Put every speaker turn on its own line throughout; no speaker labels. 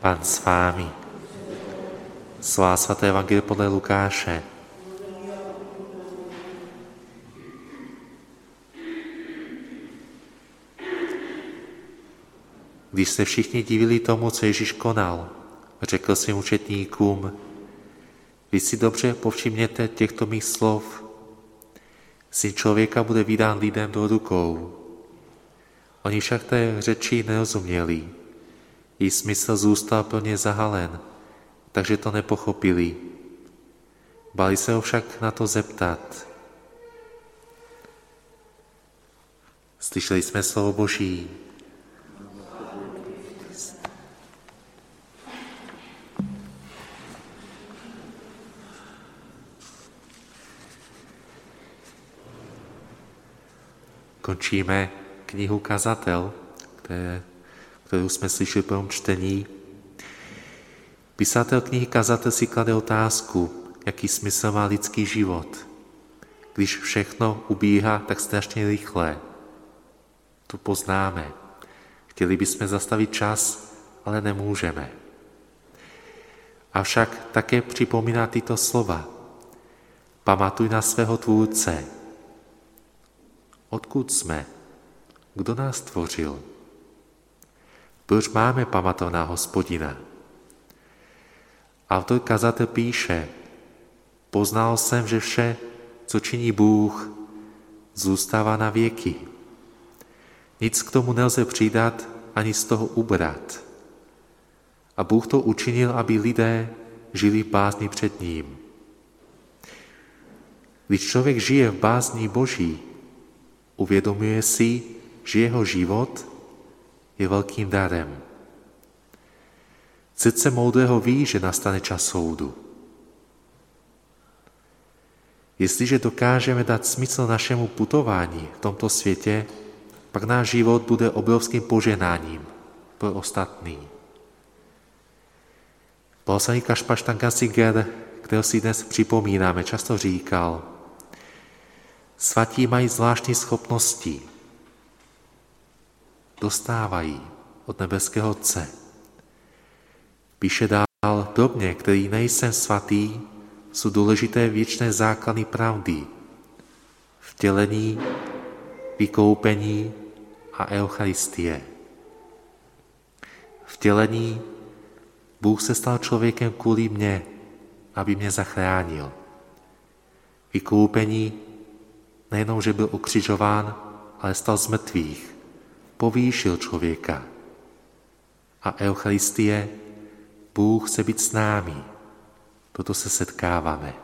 Pán s vámi. Slova svaté Evangelie podle Lukáše. Když se všichni divili tomu, co Ježíš konal, řekl svým učetníkům, vy si dobře povšimněte těchto mých slov. Syn člověka bude vydán lidem do rukou. Oni však té řeči nerozuměli. Její smysl zůstal plně zahalen, takže to nepochopili. Bali se ho však na to zeptat. Slyšeli jsme slovo Boží. Končíme knihu Kazatel, které, kterou jsme slyšeli po čtení. Písatel knihy Kazatel si klade otázku, jaký smysl má lidský život. Když všechno ubíhá tak strašně rychle, to poznáme. Chtěli bychom zastavit čas, ale nemůžeme. Avšak také připomíná tyto slova. Pamatuj na svého tvůrce. Odkud jsme? Kdo nás tvořil? Proč máme pamatovat na hospodina? Autor kazate píše, poznal jsem, že vše, co činí Bůh, zůstává na věky. Nic k tomu nelze přidat ani z toho ubrat. A Bůh to učinil, aby lidé žili v bázni před ním. Když člověk žije v bázni Boží, uvědomuje si, že jeho život je velkým darem. Srdce moudrého ví, že nastane čas soudu. Jestliže dokážeme dát smysl našemu putování v tomto světě, pak náš život bude obrovským poženáním pro ostatní. Blahoslavený Kašpaš Tankasiger, kterého si dnes připomínáme, často říkal, svatí mají zvláštní schopnosti. Dostávají od nebeského Otce. Píše dál, pro mě, který nejsem svatý, jsou důležité věčné základy pravdy, vtělení, vykoupení a Eucharistie. Vtělení Bůh se stal člověkem kvůli mně, aby mě zachránil. Vykoupení nejenom, že byl ukřižován, ale stal z mrtvých, povýšil člověka. A Eucharistie, Bůh chce být s námi, proto se setkáváme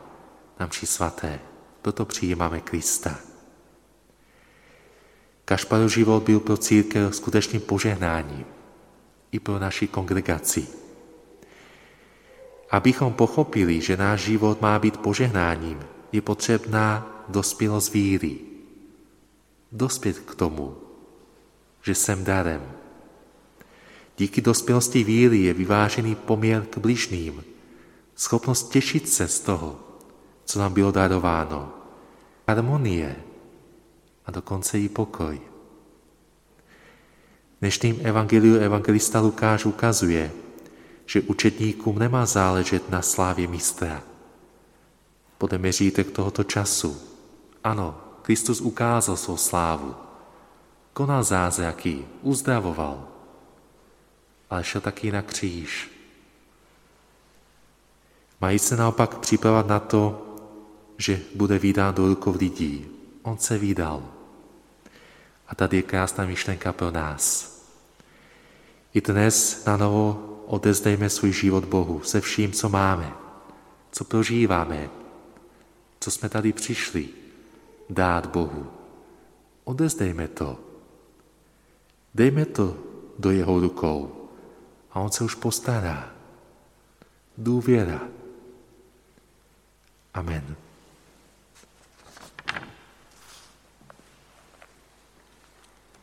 na mši svaté, proto přijímáme Krista. Kašparův život byl pro církev skutečným požehnáním i pro naši kongregaci. Abychom pochopili, že náš život má být požehnáním, je potřebná dospělost víry. Dospět k tomu, že jsem darem. Díky dospělosti víry je vyvážený poměr k bližným, schopnost těšit se z toho, co nám bylo darováno, harmonie a dokonce i pokoj. Dnešním evangeliu evangelista Lukáš ukazuje, že učetníkům nemá záležet na slávě mistra. Podle měřítek tohoto času. Ano, Kristus ukázal svou slávu. Konal zázraky, uzdravoval, ale šel taky na kříž. Mají se naopak připravovat na to, že bude vydán do rukou lidí. On se vydal. A tady je krásná myšlenka pro nás. I dnes na novo odezdejme svůj život Bohu se vším, co máme, co prožíváme, co jsme tady přišli dát Bohu. Odezdejme to. Dejme to do jeho rukou a on se už postará. Důvěra. Amen.